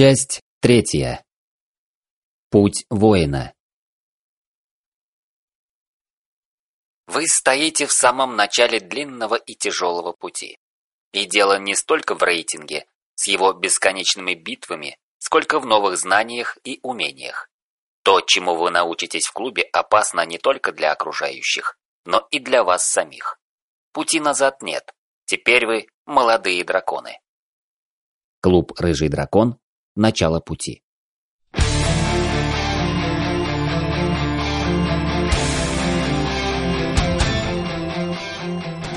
Часть третья. Путь воина. Вы стоите в самом начале длинного и тяжелого пути. И дело не столько в рейтинге, с его бесконечными битвами, сколько в новых знаниях и умениях. То, чему вы научитесь в клубе, опасно не только для окружающих, но и для вас самих. Пути назад нет. Теперь вы молодые драконы. Клуб «Рыжий дракон» начало пути.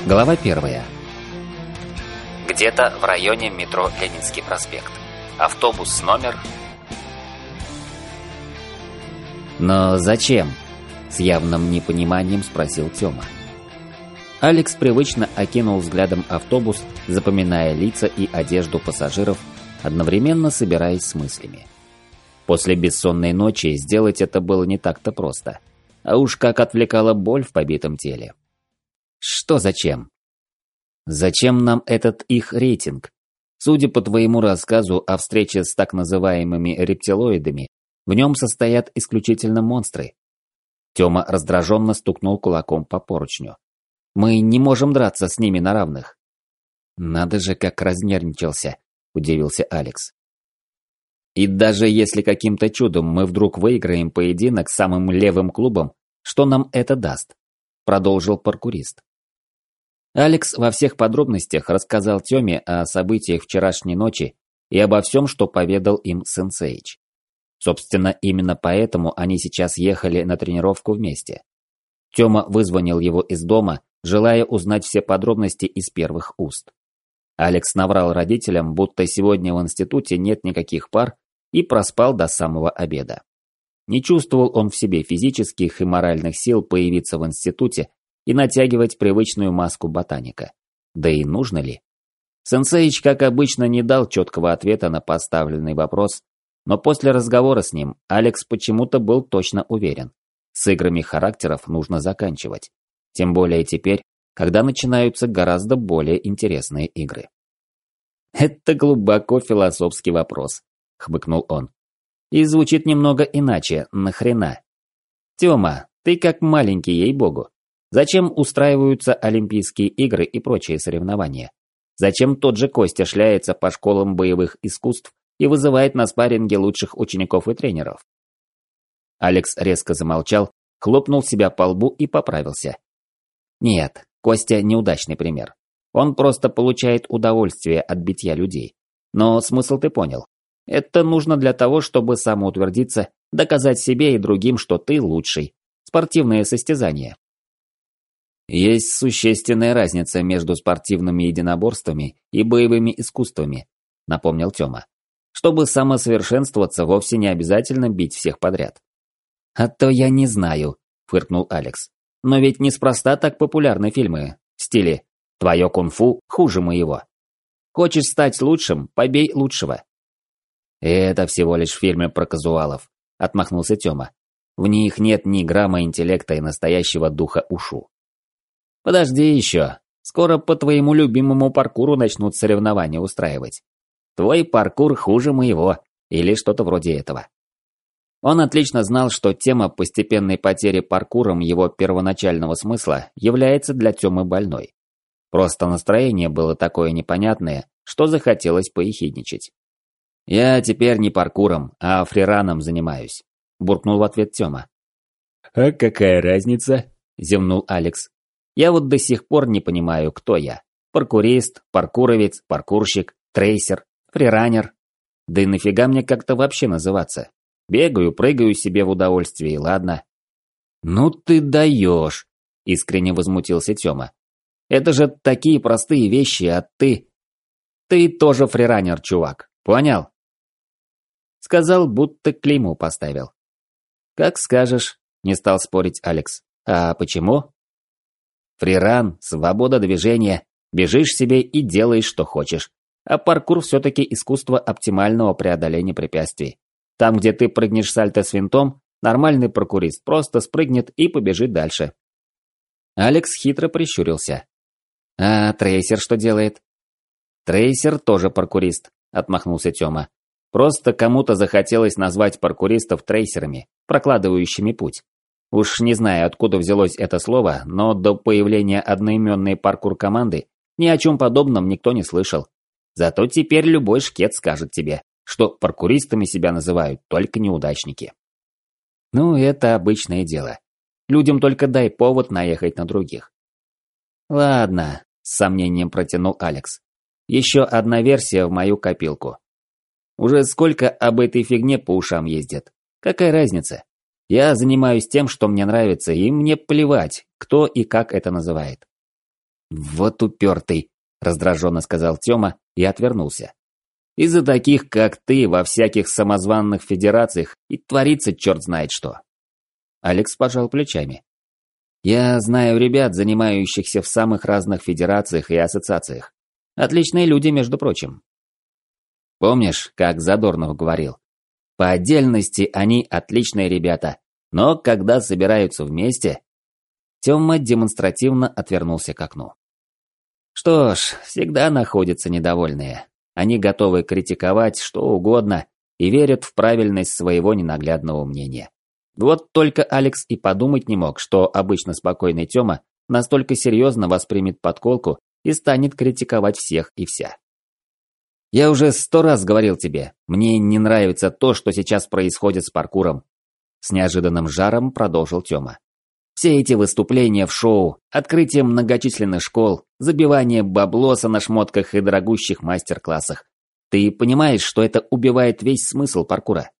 Глава первая. Где-то в районе метро Ленинский проспект. Автобус номер... «Но зачем?» – с явным непониманием спросил Тёма. Алекс привычно окинул взглядом автобус, запоминая лица и одежду пассажиров одновременно собираясь с мыслями. После бессонной ночи сделать это было не так-то просто. А уж как отвлекала боль в побитом теле. Что зачем? Зачем нам этот их рейтинг? Судя по твоему рассказу о встрече с так называемыми рептилоидами, в нем состоят исключительно монстры. Тёма раздраженно стукнул кулаком по поручню. Мы не можем драться с ними на равных. Надо же, как разнервничался. – удивился Алекс. «И даже если каким-то чудом мы вдруг выиграем поединок с самым левым клубом, что нам это даст?» – продолжил паркурист. Алекс во всех подробностях рассказал Тёме о событиях вчерашней ночи и обо всем, что поведал им Сенсейч. Собственно, именно поэтому они сейчас ехали на тренировку вместе. Тёма вызвонил его из дома, желая узнать все подробности из первых уст. Алекс наврал родителям, будто сегодня в институте нет никаких пар, и проспал до самого обеда. Не чувствовал он в себе физических и моральных сил появиться в институте и натягивать привычную маску ботаника. Да и нужно ли? Сенсейч, как обычно, не дал четкого ответа на поставленный вопрос, но после разговора с ним Алекс почему-то был точно уверен. С играми характеров нужно заканчивать. Тем более теперь, когда начинаются гораздо более интересные игры. «Это глубоко философский вопрос», — хмыкнул он. «И звучит немного иначе, нахрена? Тёма, ты как маленький, ей-богу. Зачем устраиваются Олимпийские игры и прочие соревнования? Зачем тот же Костя шляется по школам боевых искусств и вызывает на спарринге лучших учеников и тренеров?» Алекс резко замолчал, хлопнул себя по лбу и поправился. «Нет, Костя неудачный пример. Он просто получает удовольствие от битья людей. Но смысл ты понял. Это нужно для того, чтобы самоутвердиться, доказать себе и другим, что ты лучший. Спортивное состязание. Есть существенная разница между спортивными единоборствами и боевыми искусствами, напомнил Тёма. Чтобы самосовершенствоваться, вовсе не обязательно бить всех подряд. А то я не знаю, фыркнул Алекс. Но ведь неспроста так популярны фильмы в стиле «Твое кунг-фу хуже моего». Хочешь стать лучшим, побей лучшего. Это всего лишь фильмы про казуалов, отмахнулся Тёма. В них нет ни грамма интеллекта и настоящего духа ушу. Подожди еще. Скоро по твоему любимому паркуру начнут соревнования устраивать. Твой паркур хуже моего, или что-то вроде этого. Он отлично знал, что тема постепенной потери паркуром его первоначального смысла является для Тёмы больной. Просто настроение было такое непонятное, что захотелось поехидничать. «Я теперь не паркуром, а фрираном занимаюсь», – буркнул в ответ Тёма. «А какая разница?» – зевнул Алекс. «Я вот до сих пор не понимаю, кто я. Паркурист, паркуровец, паркурщик, трейсер, фриранер. Да и нафига мне как-то вообще называться? Бегаю, прыгаю себе в удовольствие, ладно. Ну ты даешь, искренне возмутился Тёма. Это же такие простые вещи, а ты... Ты тоже фриранер, чувак, понял? Сказал, будто клейму поставил. Как скажешь, не стал спорить Алекс. А почему? Фриран, свобода движения, бежишь себе и делаешь, что хочешь. А паркур все-таки искусство оптимального преодоления препятствий. Там, где ты прыгнешь сальто с винтом, нормальный прокурист просто спрыгнет и побежит дальше. Алекс хитро прищурился. «А трейсер что делает?» «Трейсер тоже паркурист», — отмахнулся Тёма. Просто кому-то захотелось назвать паркуристов трейсерами, прокладывающими путь. Уж не знаю, откуда взялось это слово, но до появления одноименной паркур-команды ни о чем подобном никто не слышал. Зато теперь любой шкет скажет тебе, что паркуристами себя называют только неудачники. Ну, это обычное дело. Людям только дай повод наехать на других. Ладно, с сомнением протянул Алекс. Еще одна версия в мою копилку. Уже сколько об этой фигне по ушам ездит. Какая разница? Я занимаюсь тем, что мне нравится, и мне плевать, кто и как это называет. Вот упертый, раздраженно сказал Тёма и отвернулся. Из-за таких, как ты, во всяких самозванных федерациях и творится черт знает что. Алекс пожал плечами. Я знаю ребят, занимающихся в самых разных федерациях и ассоциациях. Отличные люди, между прочим. Помнишь, как Задорнов говорил? По отдельности они отличные ребята, но когда собираются вместе... Тёма демонстративно отвернулся к окну. Что ж, всегда находятся недовольные. Они готовы критиковать что угодно и верят в правильность своего ненаглядного мнения. Вот только Алекс и подумать не мог, что обычно спокойный Тёма настолько серьезно воспримет подколку и станет критиковать всех и вся. Я уже сто раз говорил тебе, мне не нравится то, что сейчас происходит с паркуром. С неожиданным жаром продолжил Тёма. Все эти выступления в шоу, открытие многочисленных школ, забивание баблоса на шмотках и дорогущих мастер-классах. Ты понимаешь, что это убивает весь смысл паркура?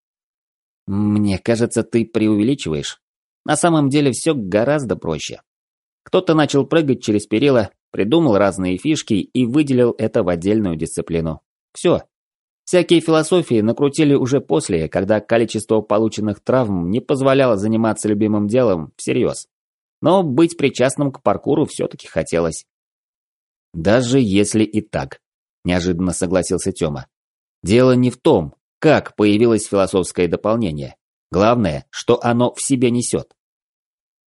Мне кажется, ты преувеличиваешь. На самом деле все гораздо проще. Кто-то начал прыгать через перила, придумал разные фишки и выделил это в отдельную дисциплину. Все. Всякие философии накрутили уже после, когда количество полученных травм не позволяло заниматься любимым делом всерьез. Но быть причастным к паркуру все-таки хотелось. Даже если и так, неожиданно согласился Тёма. Дело не в том, как появилось философское дополнение. Главное, что оно в себе несет.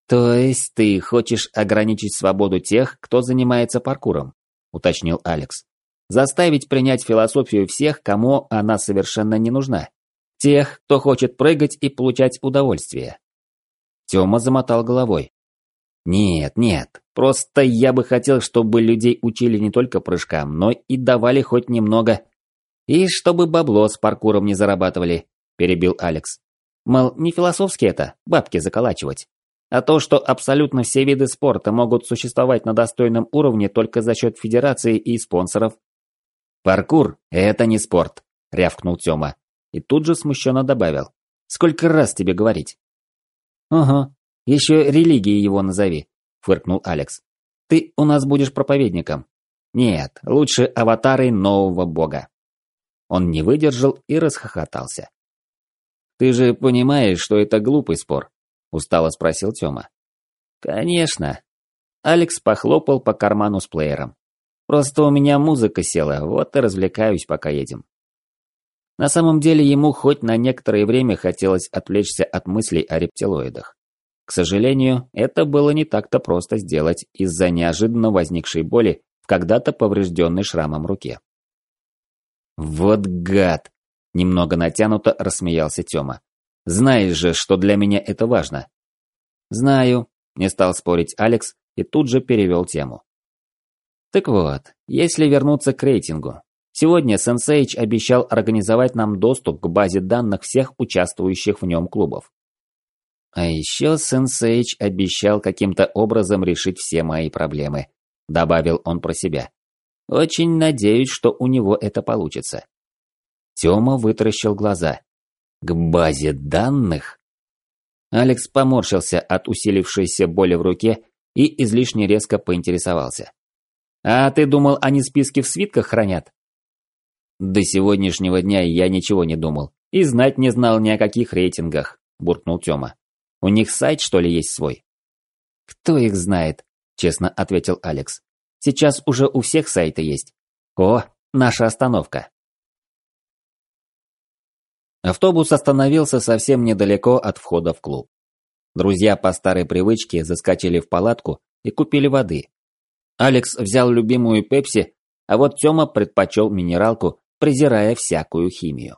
То есть ты хочешь ограничить свободу тех, кто занимается паркуром, уточнил Алекс. Заставить принять философию всех, кому она совершенно не нужна. Тех, кто хочет прыгать и получать удовольствие. Тёма замотал головой. Нет, нет, просто я бы хотел, чтобы людей учили не только прыжкам, но и давали хоть немного. И чтобы бабло с паркуром не зарабатывали, перебил Алекс. Мол, не философски это, бабки заколачивать. А то, что абсолютно все виды спорта могут существовать на достойном уровне только за счет федерации и спонсоров, «Паркур – это не спорт», – рявкнул Тёма. И тут же смущенно добавил. «Сколько раз тебе говорить?» «Ага, еще религией его назови», – фыркнул Алекс. «Ты у нас будешь проповедником». «Нет, лучше аватарой нового бога». Он не выдержал и расхохотался. «Ты же понимаешь, что это глупый спор?» – устало спросил Тёма. «Конечно». Алекс похлопал по карману с плеером. Просто у меня музыка села, вот и развлекаюсь, пока едем. На самом деле ему хоть на некоторое время хотелось отвлечься от мыслей о рептилоидах. К сожалению, это было не так-то просто сделать из-за неожиданно возникшей боли в когда-то поврежденной шрамом руке. «Вот гад!» – немного натянуто рассмеялся Тёма. «Знаешь же, что для меня это важно». «Знаю», – не стал спорить Алекс и тут же перевел тему. Так вот, если вернуться к рейтингу. Сегодня Сенсейч обещал организовать нам доступ к базе данных всех участвующих в нем клубов. А еще Сенсейч обещал каким-то образом решить все мои проблемы, добавил он про себя. Очень надеюсь, что у него это получится. Тёма вытаращил глаза. К базе данных? Алекс поморщился от усилившейся боли в руке и излишне резко поинтересовался. А ты думал, они списки в свитках хранят? До сегодняшнего дня я ничего не думал. И знать не знал ни о каких рейтингах, буркнул Тёма. У них сайт, что ли, есть свой? Кто их знает, честно ответил Алекс. Сейчас уже у всех сайты есть. О, наша остановка. Автобус остановился совсем недалеко от входа в клуб. Друзья по старой привычке заскочили в палатку и купили воды, Алекс взял любимую пепси, а вот Тёма предпочел минералку, презирая всякую химию.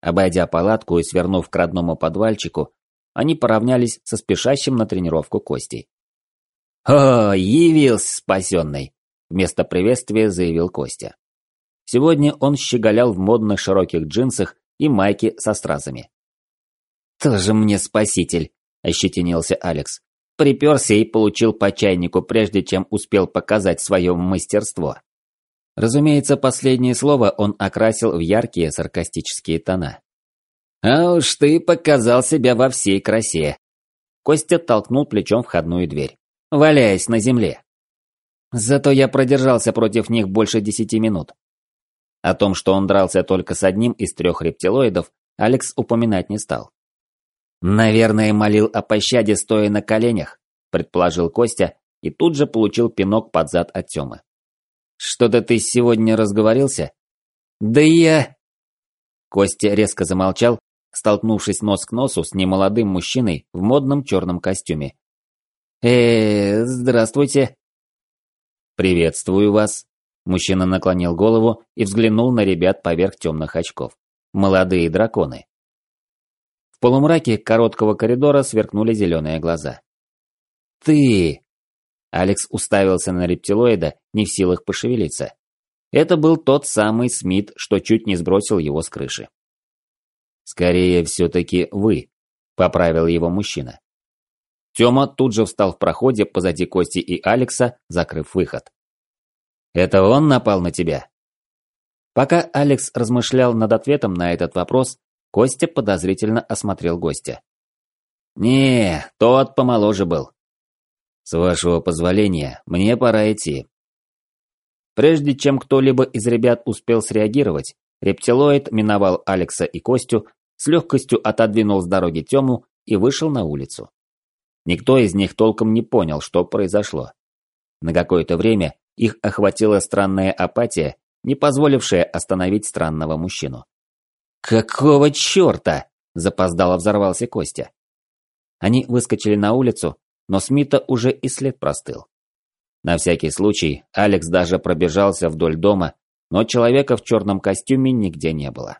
Обойдя палатку и свернув к родному подвальчику, они поравнялись со спешащим на тренировку Костей. «О, явился спасенный!» – вместо приветствия заявил Костя. Сегодня он щеголял в модных широких джинсах и майке со стразами. «Тоже мне спаситель!» – ощетинился Алекс. Приперся и получил по чайнику, прежде чем успел показать свое мастерство. Разумеется, последнее слово он окрасил в яркие саркастические тона. «А уж ты показал себя во всей красе!» Костя толкнул плечом входную дверь, валяясь на земле. Зато я продержался против них больше десяти минут. О том, что он дрался только с одним из трех рептилоидов, Алекс упоминать не стал. «Наверное, молил о пощаде, стоя на коленях», – предположил Костя, и тут же получил пинок под зад от Тёмы. «Что-то ты сегодня разговорился?» «Да я...» Костя резко замолчал, столкнувшись нос к носу с немолодым мужчиной в модном черном костюме. э здравствуйте». «Приветствую вас», Мужчина наклонил голову и взглянул на ребят поверх темных очков. Молодые драконы. В полумраке короткого коридора сверкнули зеленые глаза. «Ты!» Алекс уставился на рептилоида, не в силах пошевелиться. Это был тот самый Смит, что чуть не сбросил его с крыши. «Скорее, все-таки вы», — поправил его мужчина. Тёма тут же встал в проходе позади Кости и Алекса, закрыв выход. Это он напал на тебя?» Пока Алекс размышлял над ответом на этот вопрос, Костя подозрительно осмотрел гостя. «Не, тот помоложе был. С вашего позволения, мне пора идти». Прежде чем кто-либо из ребят успел среагировать, рептилоид миновал Алекса и Костю, с легкостью отодвинул с дороги Тему и вышел на улицу. Никто из них толком не понял, что произошло. На какое-то время их охватила странная апатия, не позволившая остановить странного мужчину. «Какого черта?» – запоздало взорвался Костя. Они выскочили на улицу, но Смита уже и след простыл. На всякий случай Алекс даже пробежался вдоль дома, но человека в черном костюме нигде не было.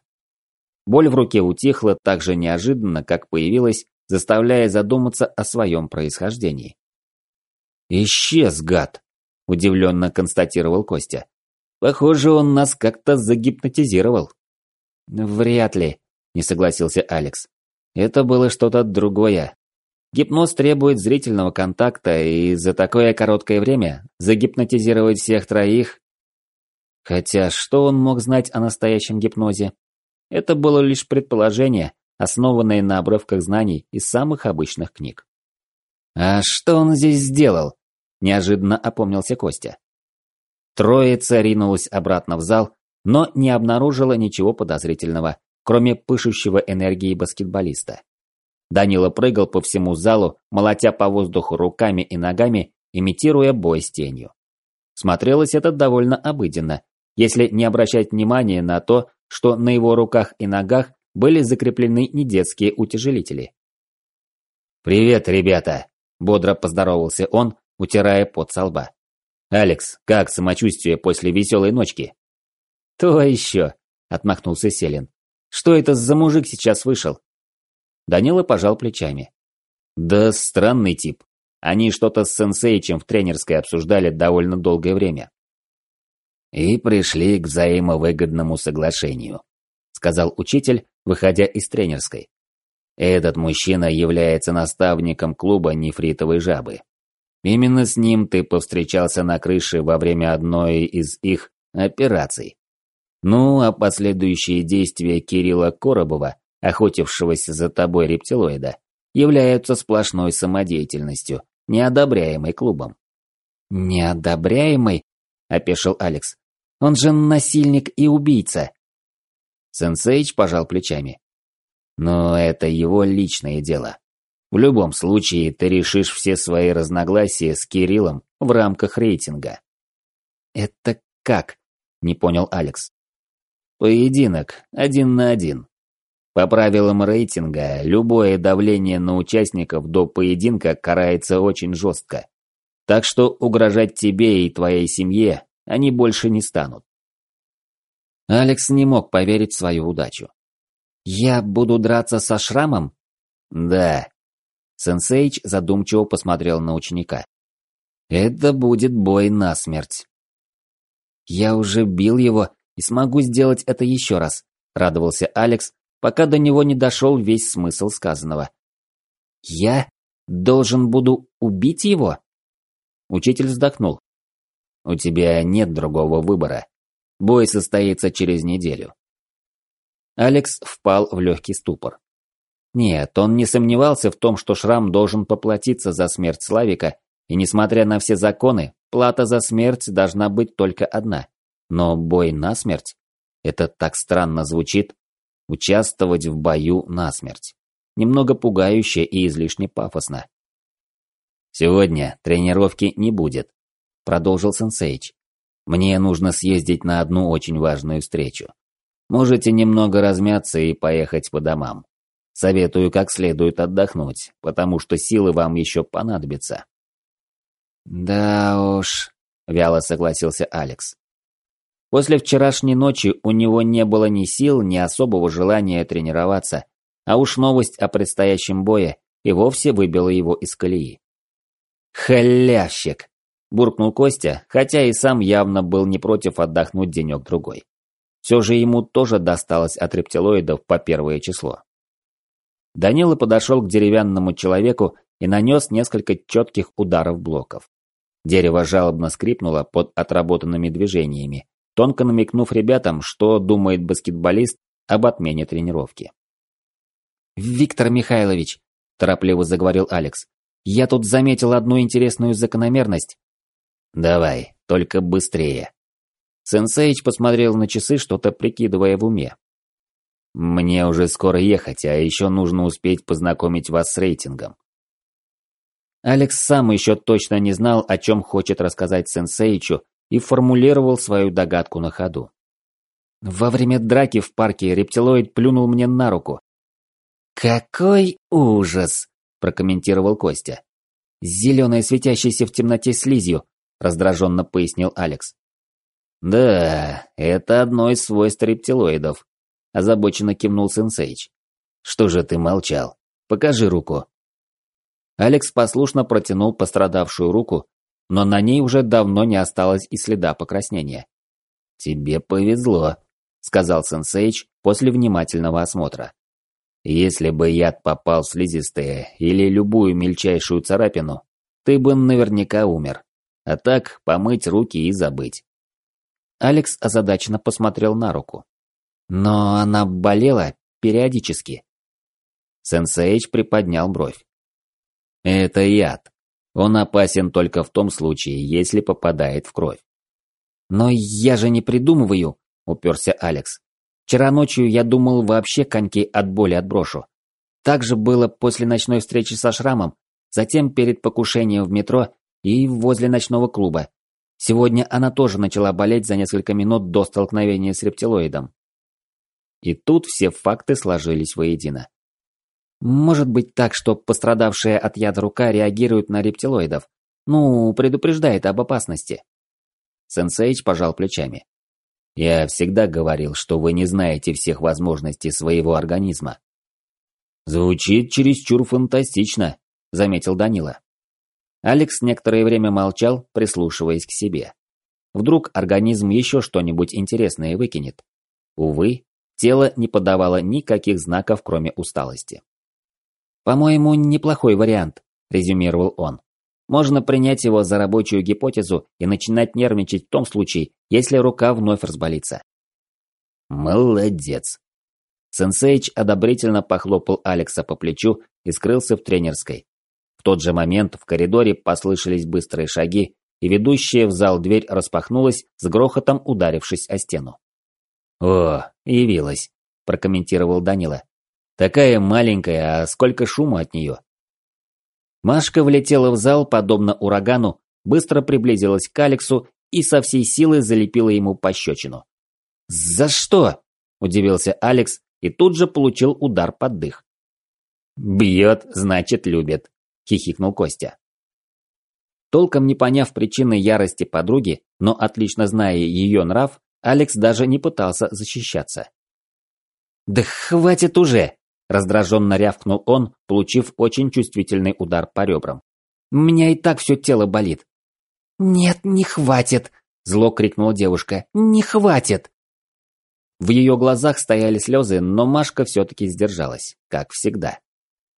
Боль в руке утихла так же неожиданно, как появилась, заставляя задуматься о своем происхождении. «Исчез, гад!» – удивленно констатировал Костя. «Похоже, он нас как-то загипнотизировал». «Вряд ли», – не согласился Алекс. «Это было что-то другое. Гипноз требует зрительного контакта, и за такое короткое время загипнотизировать всех троих... Хотя что он мог знать о настоящем гипнозе? Это было лишь предположение, основанное на обрывках знаний из самых обычных книг. «А что он здесь сделал?» Неожиданно опомнился Костя. Троица ринулась обратно в зал, но не обнаружила ничего подозрительного, кроме пышущего энергии баскетболиста. Данила прыгал по всему залу, молотя по воздуху руками и ногами, имитируя бой с тенью. Смотрелось это довольно обыденно, если не обращать внимания на то, что на его руках и ногах были закреплены недетские утяжелители. «Привет, ребята!» – бодро поздоровался он, утирая пот со лба. «Алекс, как самочувствие после веселой ночки?» «То еще», — отмахнулся Селин. «Что это за мужик сейчас вышел?» Данила пожал плечами. «Да странный тип. Они что-то с сенсеичем в тренерской обсуждали довольно долгое время». «И пришли к взаимовыгодному соглашению», — сказал учитель, выходя из тренерской. «Этот мужчина является наставником клуба нефритовой жабы. Именно с ним ты повстречался на крыше во время одной из их операций. Ну, а последующие действия Кирилла Коробова, охотившегося за тобой рептилоида, являются сплошной самодеятельностью, неодобряемой клубом. «Неодобряемый?» – опешил Алекс. «Он же насильник и убийца!» Сенсейч пожал плечами. «Но это его личное дело. В любом случае, ты решишь все свои разногласия с Кириллом в рамках рейтинга. Это как? Не понял Алекс. Поединок, один на один. По правилам рейтинга, любое давление на участников до поединка карается очень жестко. Так что угрожать тебе и твоей семье они больше не станут. Алекс не мог поверить в свою удачу. «Я буду драться со шрамом?» «Да». Сенсейч задумчиво посмотрел на ученика. «Это будет бой насмерть». «Я уже бил его и смогу сделать это еще раз», — радовался Алекс, пока до него не дошел весь смысл сказанного. «Я должен буду убить его?» Учитель вздохнул. «У тебя нет другого выбора. Бой состоится через неделю». Алекс впал в легкий ступор. Нет, он не сомневался в том, что Шрам должен поплатиться за смерть Славика, и несмотря на все законы, плата за смерть должна быть только одна. Но бой насмерть? Это так странно звучит. Участвовать в бою насмерть. Немного пугающе и излишне пафосно. «Сегодня тренировки не будет», – продолжил Сенсейч. «Мне нужно съездить на одну очень важную встречу. Можете немного размяться и поехать по домам. Советую как следует отдохнуть, потому что силы вам еще понадобятся». «Да уж», – вяло согласился Алекс. После вчерашней ночи у него не было ни сил, ни особого желания тренироваться, а уж новость о предстоящем бое и вовсе выбила его из колеи. «Халявщик!» – буркнул Костя, хотя и сам явно был не против отдохнуть денек-другой. Все же ему тоже досталось от рептилоидов по первое число. Данила подошел к деревянному человеку и нанес несколько четких ударов блоков. Дерево жалобно скрипнуло под отработанными движениями, тонко намекнув ребятам, что думает баскетболист об отмене тренировки. «Виктор Михайлович», – торопливо заговорил Алекс, – «я тут заметил одну интересную закономерность». «Давай, только быстрее». Сенсейч посмотрел на часы, что-то прикидывая в уме. «Мне уже скоро ехать, а еще нужно успеть познакомить вас с рейтингом». Алекс сам еще точно не знал, о чем хочет рассказать Сенсейчу, и формулировал свою догадку на ходу. Во время драки в парке рептилоид плюнул мне на руку. «Какой ужас!» – прокомментировал Костя. «Зеленая светящаяся в темноте слизью», – раздраженно пояснил Алекс. «Да, это одно из свойств рептилоидов», – озабоченно кивнул Сенсейч. «Что же ты молчал? Покажи руку». Алекс послушно протянул пострадавшую руку, но на ней уже давно не осталось и следа покраснения. «Тебе повезло», — сказал Сенсейч после внимательного осмотра. «Если бы яд попал в слизистые или любую мельчайшую царапину, ты бы наверняка умер. А так помыть руки и забыть». Алекс озадаченно посмотрел на руку. «Но она болела периодически». Сенсейч приподнял бровь. «Это яд. Он опасен только в том случае, если попадает в кровь. «Но я же не придумываю», – уперся Алекс. «Вчера ночью я думал вообще коньки от боли отброшу. Так же было после ночной встречи со Шрамом, затем перед покушением в метро и возле ночного клуба. Сегодня она тоже начала болеть за несколько минут до столкновения с рептилоидом. И тут все факты сложились воедино. Может быть так, что пострадавшая от яда рука реагирует на рептилоидов. Ну, предупреждает об опасности. Сенсейч пожал плечами. Я всегда говорил, что вы не знаете всех возможностей своего организма. Звучит чересчур фантастично, заметил Данила. Алекс некоторое время молчал, прислушиваясь к себе. Вдруг организм еще что-нибудь интересное выкинет. Увы, тело не подавало никаких знаков, кроме усталости. «По-моему, неплохой вариант», – резюмировал он. «Можно принять его за рабочую гипотезу и начинать нервничать в том случае, если рука вновь разболится». «Молодец!» Сенсейч одобрительно похлопал Алекса по плечу и скрылся в тренерской. В тот же момент в коридоре послышались быстрые шаги, и ведущая в зал дверь распахнулась, с грохотом ударившись о стену. «О, явилась», – прокомментировал Данила. Такая маленькая, а сколько шума от нее. Машка влетела в зал, подобно урагану, быстро приблизилась к Алексу и со всей силы залепила ему пощечину. «За что?» – удивился Алекс и тут же получил удар под дых. «Бьет, значит, любит», – хихикнул Костя. Толком не поняв причины ярости подруги, но отлично зная ее нрав, Алекс даже не пытался защищаться. «Да хватит уже!» – раздраженно рявкнул он, получив очень чувствительный удар по ребрам. «У меня и так все тело болит». «Нет, не хватит!» – зло крикнула девушка. «Не хватит!» В ее глазах стояли слезы, но Машка все-таки сдержалась, как всегда.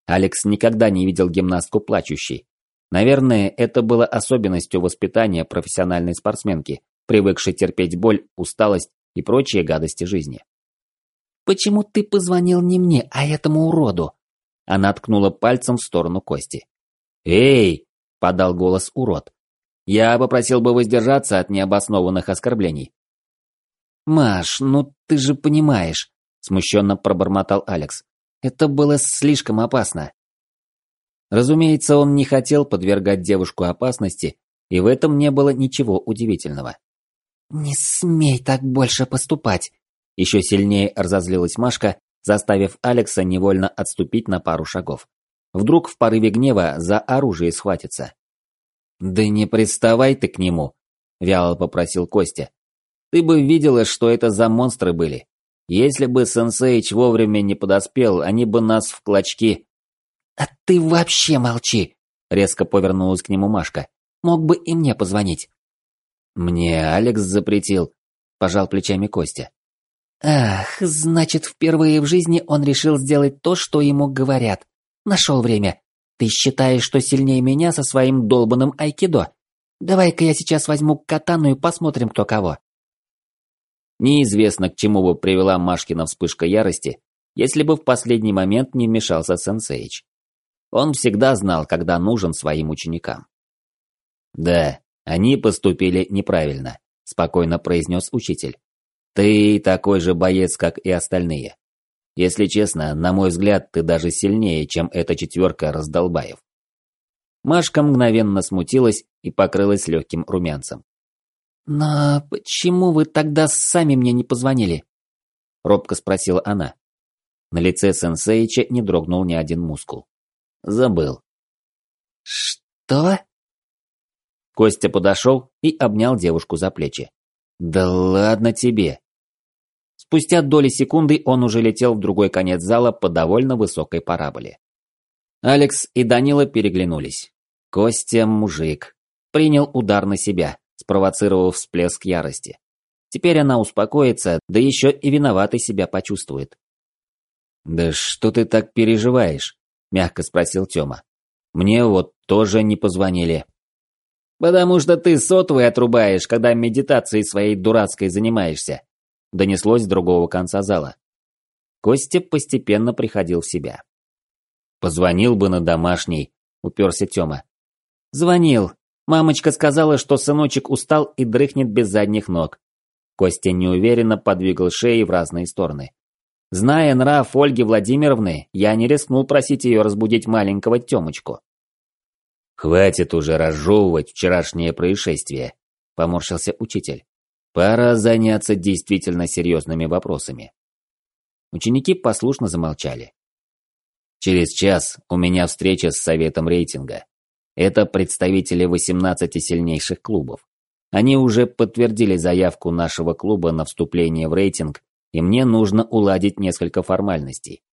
Алекс никогда не видел гимнастку плачущей. Наверное, это было особенностью воспитания профессиональной спортсменки, привыкшей терпеть боль, усталость и прочие гадости жизни. «Почему ты позвонил не мне, а этому уроду?» Она ткнула пальцем в сторону Кости. «Эй!» – подал голос урод. «Я попросил бы воздержаться от необоснованных оскорблений». «Маш, ну ты же понимаешь», – смущенно пробормотал Алекс. «Это было слишком опасно». Разумеется, он не хотел подвергать девушку опасности, и в этом не было ничего удивительного. «Не смей так больше поступать», еще сильнее разозлилась Машка, заставив Алекса невольно отступить на пару шагов. Вдруг в порыве гнева за оружие схватится. «Да не приставай ты к нему», – вяло попросил Костя. «Ты бы видела, что это за монстры были. Если бы Сенсейч вовремя не подоспел, они бы нас в клочки...» «А ты вообще молчи!» – резко повернулась к нему Машка. «Мог бы и мне позвонить». «Мне Алекс запретил», – пожал плечами Костя. Ах, значит, впервые в жизни он решил сделать то, что ему говорят. Нашел время. Ты считаешь, что сильнее меня со своим долбанным айкидо? Давай-ка я сейчас возьму катану и посмотрим, кто кого. Неизвестно, к чему бы привела Машкина вспышка ярости, если бы в последний момент не вмешался Сенсейч. Он всегда знал, когда нужен своим ученикам. «Да, они поступили неправильно», – спокойно произнес учитель. Ты такой же боец, как и остальные. Если честно, на мой взгляд, ты даже сильнее, чем эта четверка раздолбаев. Машка мгновенно смутилась и покрылась легким румянцем. «Но почему вы тогда сами мне не позвонили?» Робко спросила она. На лице сенсеича не дрогнул ни один мускул. Забыл. «Что?» Костя подошел и обнял девушку за плечи. «Да ладно тебе!» Спустя доли секунды он уже летел в другой конец зала по довольно высокой параболе. Алекс и Данила переглянулись. Костя мужик. Принял удар на себя, спровоцировав всплеск ярости. Теперь она успокоится, да еще и виноватой себя почувствует. «Да что ты так переживаешь?» – мягко спросил Тёма. «Мне вот тоже не позвонили». «Потому что ты сотовый отрубаешь, когда медитацией своей дурацкой занимаешься», донеслось с другого конца зала. Костя постепенно приходил в себя. «Позвонил бы на домашний», — уперся Тёма. «Звонил. Мамочка сказала, что сыночек устал и дрыхнет без задних ног». Костя неуверенно подвигал шеей в разные стороны. Зная нрав Ольги Владимировны, я не рискнул просить ее разбудить маленького Тёмочку. «Хватит уже разжевывать вчерашнее происшествие», — поморщился учитель. Пора заняться действительно серьезными вопросами. Ученики послушно замолчали. Через час у меня встреча с советом рейтинга. Это представители 18 сильнейших клубов. Они уже подтвердили заявку нашего клуба на вступление в рейтинг, и мне нужно уладить несколько формальностей.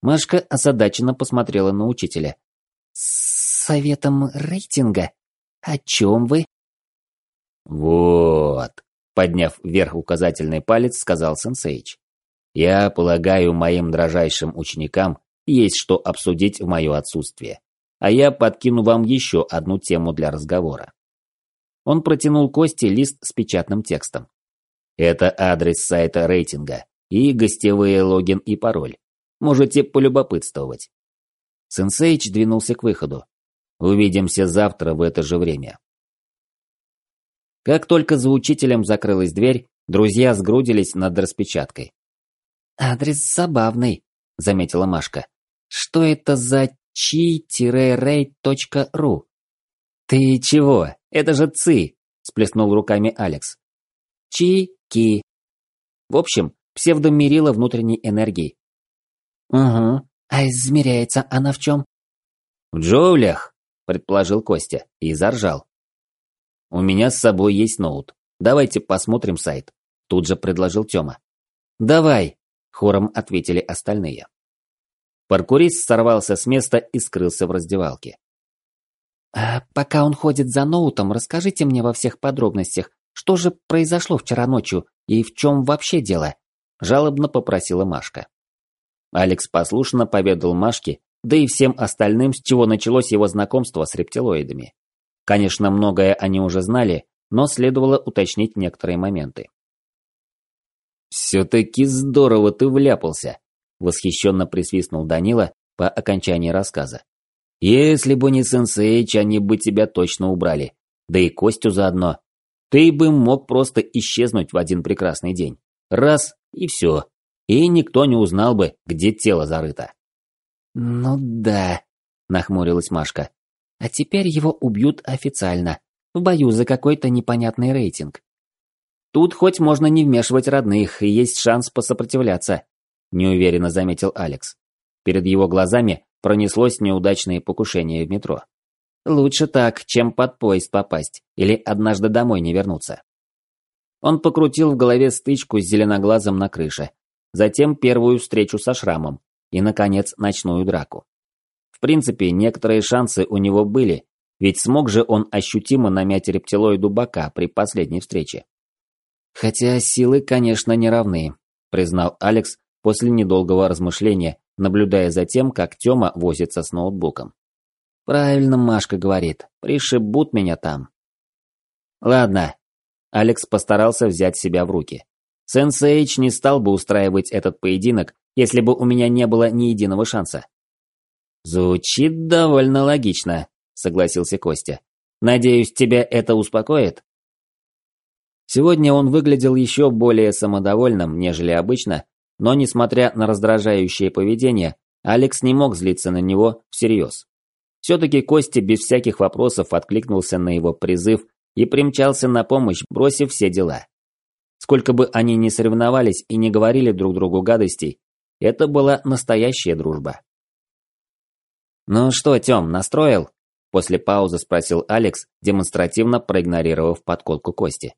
Машка озадаченно посмотрела на учителя. «С советом рейтинга? О чем вы?» «Вот», — подняв вверх указательный палец, сказал Сенсейч. «Я полагаю, моим дрожайшим ученикам есть что обсудить в мое отсутствие. А я подкину вам еще одну тему для разговора». Он протянул Косте лист с печатным текстом. Это адрес сайта рейтинга и гостевые логин и пароль. Можете полюбопытствовать. Сенсейч двинулся к выходу. Увидимся завтра в это же время. Как только за учителем закрылась дверь, друзья сгрудились над распечаткой. «Адрес забавный», — заметила Машка. «Что это за чи-рей.ру?» «Ты чего? Это же ЦИ!» – сплеснул руками Алекс. «Чи-ки». В общем, псевдомерила внутренней энергии. «Угу. А измеряется она в чем?» «В джоулях», – предположил Костя и заржал. У меня с собой есть ноут. Давайте посмотрим сайт. Тут же предложил Тёма. Давай. Хором ответили остальные. Паркурист сорвался с места и скрылся в раздевалке. «А пока он ходит за ноутом, расскажите мне во всех подробностях, что же произошло вчера ночью и в чем вообще дело?» Жалобно попросила Машка. Алекс послушно поведал Машке, да и всем остальным, с чего началось его знакомство с рептилоидами. Конечно, многое они уже знали, но следовало уточнить некоторые моменты. «Все-таки здорово ты вляпался», – восхищенно присвистнул Данила по окончании рассказа. «Если бы не сенсейч, они бы тебя точно убрали. Да и Костю заодно. Ты бы мог просто исчезнуть в один прекрасный день. Раз – и все. И никто не узнал бы, где тело зарыто». «Ну да», – нахмурилась Машка. «А теперь его убьют официально, в бою за какой-то непонятный рейтинг. Тут хоть можно не вмешивать родных, и есть шанс посопротивляться», – неуверенно заметил Алекс. Перед его глазами пронеслось неудачное покушение в метро. «Лучше так, чем под поезд попасть, или однажды домой не вернуться». Он покрутил в голове стычку с зеленоглазом на крыше, затем первую встречу со шрамом, и, наконец, ночную драку. В принципе, некоторые шансы у него были, ведь смог же он ощутимо намять рептилоиду бока при последней встрече. Хотя силы, конечно, не равны, признал Алекс после недолгого размышления, наблюдая за тем, как Тёма возится с ноутбуком. Правильно Машка говорит, пришибут меня там. Ладно. Алекс постарался взять себя в руки. Сенсейч не стал бы устраивать этот поединок, если бы у меня не было ни единого шанса. Звучит довольно логично, согласился Костя. Надеюсь, тебя это успокоит? Сегодня он выглядел еще более самодовольным, нежели обычно, но несмотря на раздражающее поведение, Алекс не мог злиться на него всерьез. Все-таки Костя без всяких вопросов откликнулся на его призыв и примчался на помощь, бросив все дела. Сколько бы они ни соревновались и не говорили друг другу гадостей, это была настоящая дружба. «Ну что, Тём, настроил?» После паузы спросил Алекс, демонстративно проигнорировав подколку Кости.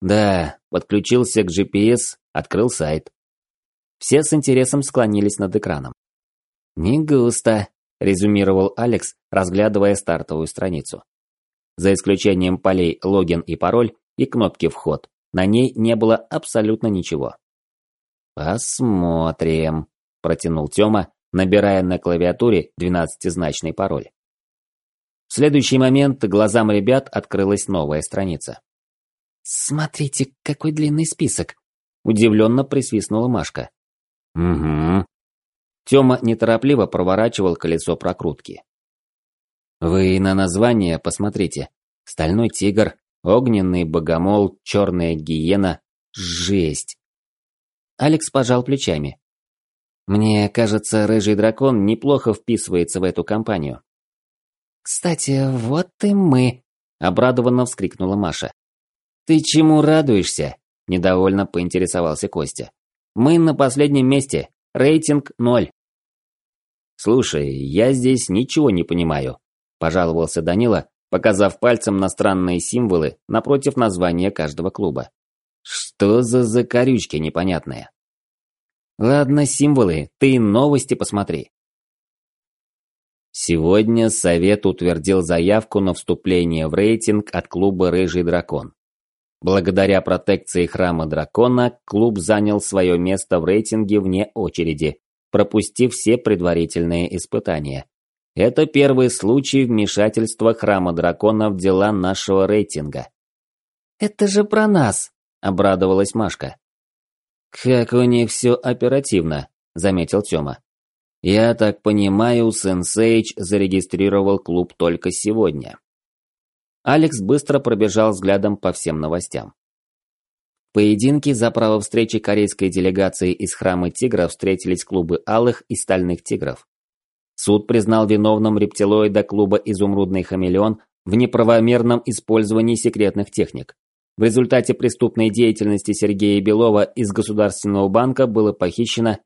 Да, подключился к GPS, открыл сайт. Все с интересом склонились над экраном. «Не густо», – резюмировал Алекс, разглядывая стартовую страницу. За исключением полей «Логин» и «Пароль» и кнопки «Вход», на ней не было абсолютно ничего. «Посмотрим», – протянул Тёма, набирая на клавиатуре двенадцатизначный пароль. В следующий момент глазам ребят открылась новая страница. «Смотрите, какой длинный список!» Удивленно присвистнула Машка. «Угу». Тёма неторопливо проворачивал колесо прокрутки. «Вы на название посмотрите. Стальной тигр, огненный богомол, черная гиена. Жесть!» Алекс пожал плечами. «Мне кажется, рыжий дракон неплохо вписывается в эту компанию». «Кстати, вот и мы!» – обрадованно вскрикнула Маша. «Ты чему радуешься?» – недовольно поинтересовался Костя. «Мы на последнем месте. Рейтинг ноль». «Слушай, я здесь ничего не понимаю», – пожаловался Данила, показав пальцем на странные символы напротив названия каждого клуба. «Что за закорючки непонятные?» «Ладно, символы, ты новости посмотри». Сегодня Совет утвердил заявку на вступление в рейтинг от клуба «Рыжий дракон». Благодаря протекции храма дракона, клуб занял свое место в рейтинге вне очереди, пропустив все предварительные испытания. Это первый случай вмешательства храма дракона в дела нашего рейтинга. «Это же про нас!» – обрадовалась Машка. «Как у них все оперативно», – заметил Тёма. «Я так понимаю, Сенсейч зарегистрировал клуб только сегодня». Алекс быстро пробежал взглядом по всем новостям. В поединке за право встречи корейской делегации из храма тигра встретились клубы алых и стальных тигров. Суд признал виновным рептилоида клуба «Изумрудный хамелеон» в неправомерном использовании секретных техник. В результате преступной деятельности Сергея Белова из Государственного банка было похищено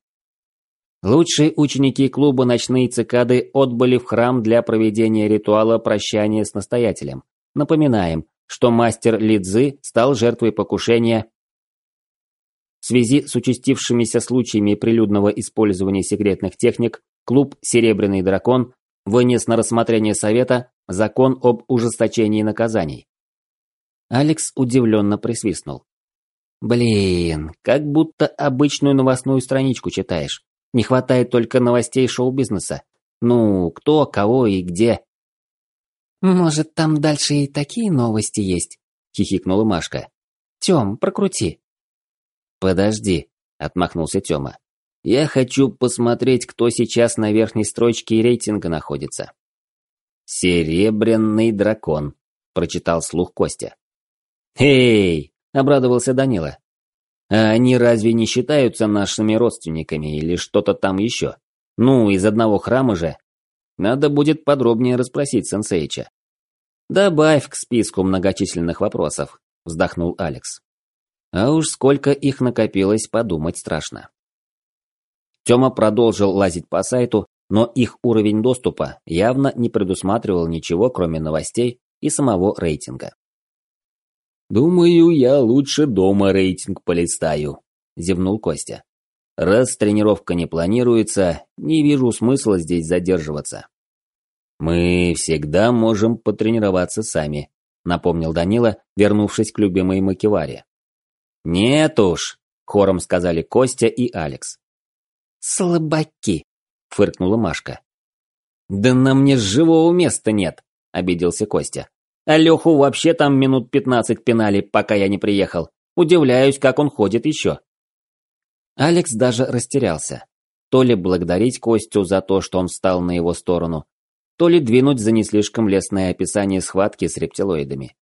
Лучшие ученики клуба «Ночные цикады» отбыли в храм для проведения ритуала прощания с настоятелем. Напоминаем, что мастер Лидзы стал жертвой покушения. В связи с участившимися случаями прилюдного использования секретных техник, клуб «Серебряный дракон» вынес на рассмотрение Совета закон об ужесточении наказаний. Алекс удивленно присвистнул. «Блин, как будто обычную новостную страничку читаешь. Не хватает только новостей шоу-бизнеса. Ну, кто, кого и где». «Может, там дальше и такие новости есть?» – хихикнула Машка. «Тём, прокрути». «Подожди», – отмахнулся Тёма. «Я хочу посмотреть, кто сейчас на верхней строчке рейтинга находится». «Серебряный дракон», – прочитал слух Костя. «Эй!» – обрадовался Данила. «А они разве не считаются нашими родственниками или что-то там еще? Ну, из одного храма же. Надо будет подробнее расспросить сенсеича». «Добавь к списку многочисленных вопросов», – вздохнул Алекс. А уж сколько их накопилось, подумать страшно. Тёма продолжил лазить по сайту, но их уровень доступа явно не предусматривал ничего, кроме новостей и самого рейтинга. «Думаю, я лучше дома рейтинг полистаю», – зевнул Костя. «Раз тренировка не планируется, не вижу смысла здесь задерживаться». «Мы всегда можем потренироваться сами», – напомнил Данила, вернувшись к любимой Макеваре. «Нет уж», – хором сказали Костя и Алекс. «Слабаки», – фыркнула Машка. «Да на мне живого места нет», – обиделся Костя. «А Леху вообще там минут пятнадцать пинали, пока я не приехал. Удивляюсь, как он ходит еще». Алекс даже растерялся. То ли благодарить Костю за то, что он встал на его сторону, то ли двинуть за не слишком лестное описание схватки с рептилоидами.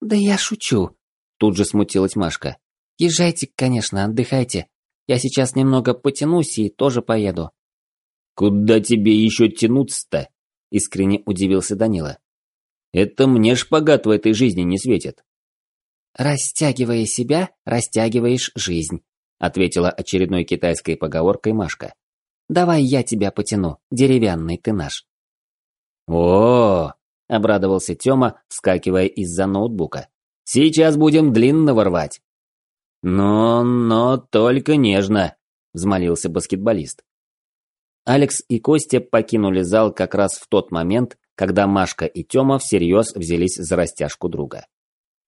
«Да я шучу», – тут же смутилась Машка. Езжайте, конечно, отдыхайте. Я сейчас немного потянусь и тоже поеду. Куда тебе еще тянуться-то? Искренне удивился Данила. Это мне шпагат в этой жизни не светит. Растягивая себя, растягиваешь жизнь, ответила очередной китайской поговоркой Машка. Давай я тебя потяну, деревянный ты наш. О, -о, -о обрадовался Тёма, вскакивая из-за ноутбука. Сейчас будем длинно рвать. «Но, но только нежно», – взмолился баскетболист. Алекс и Костя покинули зал как раз в тот момент, когда Машка и Тёма всерьез взялись за растяжку друга.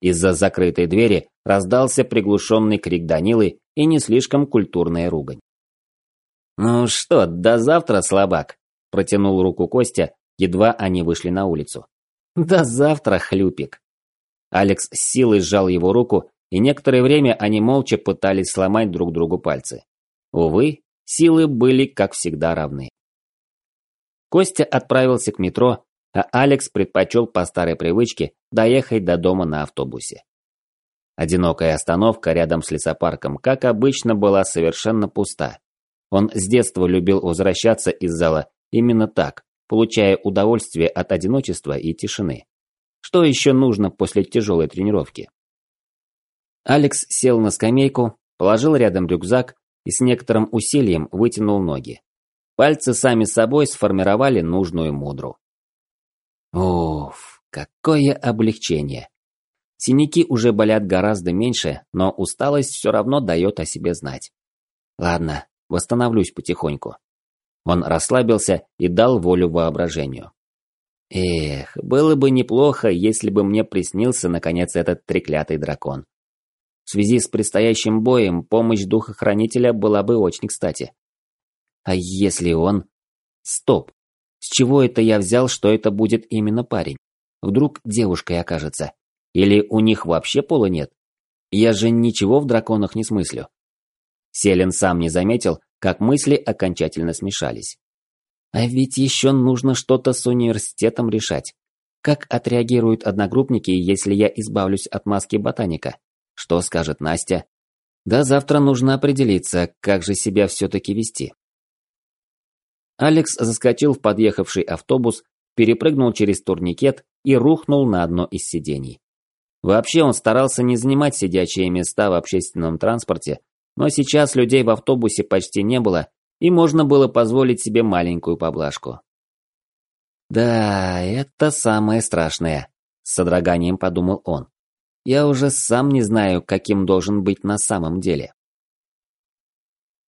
Из-за закрытой двери раздался приглушенный крик Данилы и не слишком культурная ругань. «Ну что, до завтра, слабак!» – протянул руку Костя, едва они вышли на улицу. «До завтра, хлюпик!» Алекс с силой сжал его руку и некоторое время они молча пытались сломать друг другу пальцы. Увы, силы были, как всегда, равны. Костя отправился к метро, а Алекс предпочел по старой привычке доехать до дома на автобусе. Одинокая остановка рядом с лесопарком, как обычно, была совершенно пуста. Он с детства любил возвращаться из зала именно так, получая удовольствие от одиночества и тишины. Что еще нужно после тяжелой тренировки? Алекс сел на скамейку, положил рядом рюкзак и с некоторым усилием вытянул ноги. Пальцы сами собой сформировали нужную мудру. Уф, какое облегчение. Синяки уже болят гораздо меньше, но усталость все равно дает о себе знать. Ладно, восстановлюсь потихоньку. Он расслабился и дал волю воображению. Эх, было бы неплохо, если бы мне приснился наконец этот треклятый дракон. В связи с предстоящим боем помощь духохранителя была бы очень кстати. А если он... Стоп. С чего это я взял, что это будет именно парень? Вдруг девушкой окажется? Или у них вообще пола нет? Я же ничего в драконах не смыслю. Селен сам не заметил, как мысли окончательно смешались. А ведь еще нужно что-то с университетом решать. Как отреагируют одногруппники, если я избавлюсь от маски ботаника? Что скажет Настя? Да завтра нужно определиться, как же себя все-таки вести. Алекс заскочил в подъехавший автобус, перепрыгнул через турникет и рухнул на одно из сидений. Вообще он старался не занимать сидячие места в общественном транспорте, но сейчас людей в автобусе почти не было, и можно было позволить себе маленькую поблажку. «Да, это самое страшное», – с содроганием подумал он. Я уже сам не знаю, каким должен быть на самом деле.